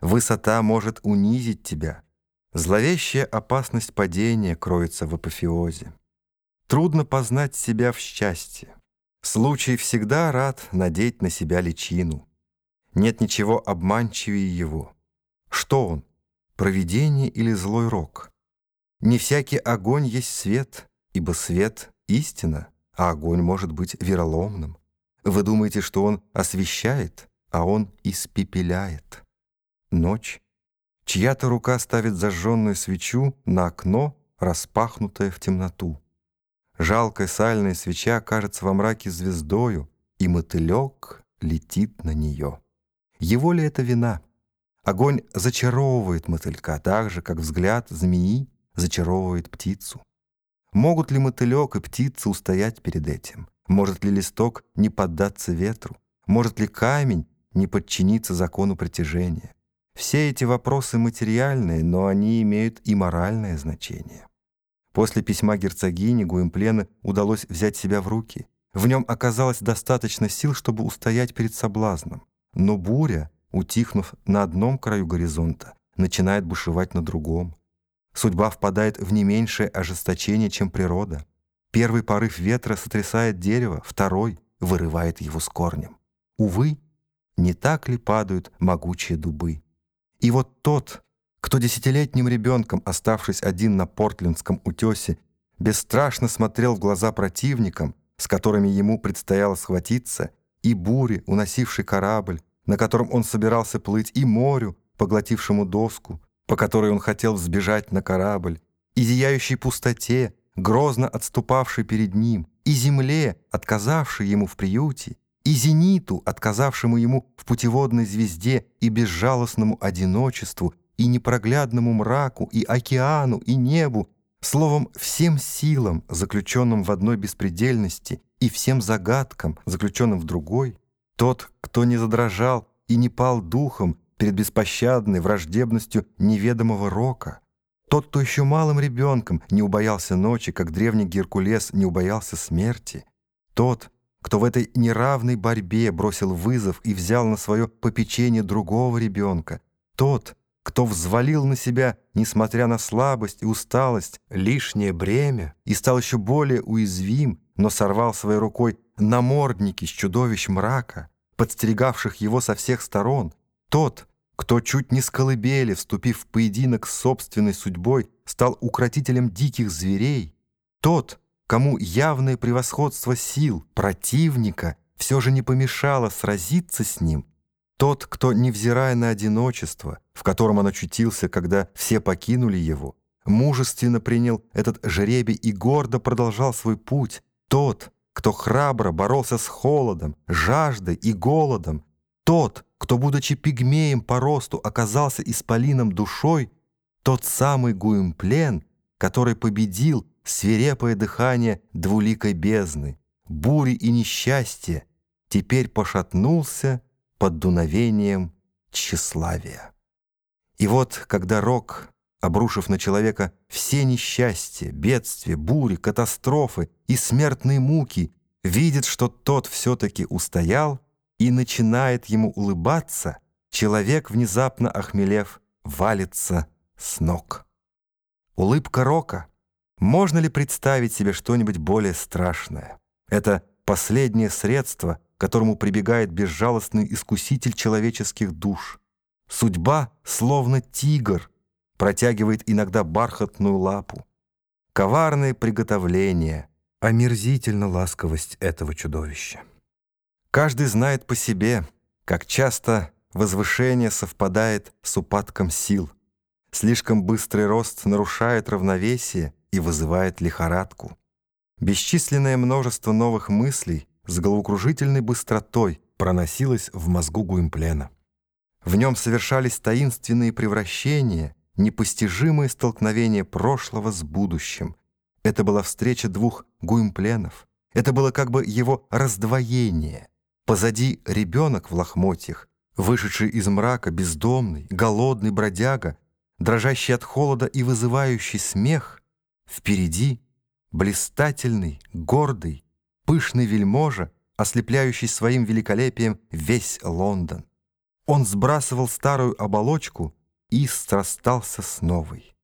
Высота может унизить тебя. Зловещая опасность падения кроется в апофеозе. Трудно познать себя в счастье. Случай всегда рад надеть на себя личину. Нет ничего обманчивее его. Что он? Провидение или злой рок? Не всякий огонь есть свет, ибо свет — истина, а огонь может быть вероломным. Вы думаете, что он освещает, а он испепеляет. Ночь. Чья-то рука ставит зажженную свечу на окно, распахнутое в темноту. Жалкая сальная свеча кажется во мраке звездою, и мотылек летит на нее. Его ли это вина? Огонь зачаровывает мотылька, так же, как взгляд змеи зачаровывает птицу. Могут ли мотылек и птица устоять перед этим? Может ли листок не поддаться ветру? Может ли камень не подчиниться закону притяжения? Все эти вопросы материальные, но они имеют и моральное значение. После письма герцогини Гуимплены удалось взять себя в руки. В нем оказалось достаточно сил, чтобы устоять перед соблазном. Но буря, утихнув на одном краю горизонта, начинает бушевать на другом. Судьба впадает в не меньшее ожесточение, чем природа. Первый порыв ветра сотрясает дерево, второй вырывает его с корнем. Увы, не так ли падают могучие дубы? И вот тот, кто десятилетним ребенком, оставшись один на Портлендском утесе, бесстрашно смотрел в глаза противникам, с которыми ему предстояло схватиться, и буре, уносившей корабль, на котором он собирался плыть, и морю, поглотившему доску, по которой он хотел взбежать на корабль, и зияющей пустоте, грозно отступавшей перед ним, и земле, отказавшей ему в приюте, и зениту, отказавшему ему в путеводной звезде, и безжалостному одиночеству, и непроглядному мраку, и океану, и небу, словом, всем силам, заключенным в одной беспредельности, и всем загадкам, заключенным в другой, тот, кто не задрожал и не пал духом перед беспощадной враждебностью неведомого рока, тот, кто еще малым ребенком не убоялся ночи, как древний Геркулес не убоялся смерти, тот, кто в этой неравной борьбе бросил вызов и взял на свое попечение другого ребенка, тот, кто взвалил на себя, несмотря на слабость и усталость, лишнее бремя и стал еще более уязвим, но сорвал своей рукой намордники с чудовищ мрака, подстерегавших его со всех сторон, тот, кто чуть не с колыбели, вступив в поединок с собственной судьбой, стал укротителем диких зверей, тот, кому явное превосходство сил противника все же не помешало сразиться с ним, тот, кто, невзирая на одиночество, в котором он очутился, когда все покинули его, мужественно принял этот жребий и гордо продолжал свой путь, тот, кто храбро боролся с холодом, жаждой и голодом, тот, кто, будучи пигмеем по росту, оказался исполином душой, тот самый Гуимплен, который победил свирепое дыхание двуликой бездны, бури и несчастья, теперь пошатнулся под дуновением тщеславия. И вот, когда рок, обрушив на человека все несчастья, бедствия, бури, катастрофы и смертные муки, видит, что тот все-таки устоял и начинает ему улыбаться, человек, внезапно охмелев, валится с ног. Улыбка рока. Можно ли представить себе что-нибудь более страшное? Это последнее средство, к которому прибегает безжалостный искуситель человеческих душ. Судьба, словно тигр, протягивает иногда бархатную лапу. Коварное приготовление, омерзительно ласковость этого чудовища. Каждый знает по себе, как часто возвышение совпадает с упадком сил. Слишком быстрый рост нарушает равновесие и вызывает лихорадку. Бесчисленное множество новых мыслей с головокружительной быстротой проносилось в мозгу Гуимплена. В нем совершались таинственные превращения, непостижимые столкновения прошлого с будущим. Это была встреча двух Гуимпленов. Это было как бы его раздвоение. Позади ребенок в лохмотьях, вышедший из мрака, бездомный, голодный бродяга, дрожащий от холода и вызывающий смех. Впереди блистательный, гордый, пышный вельможа, ослепляющий своим великолепием весь Лондон. Он сбрасывал старую оболочку и страстался с новой.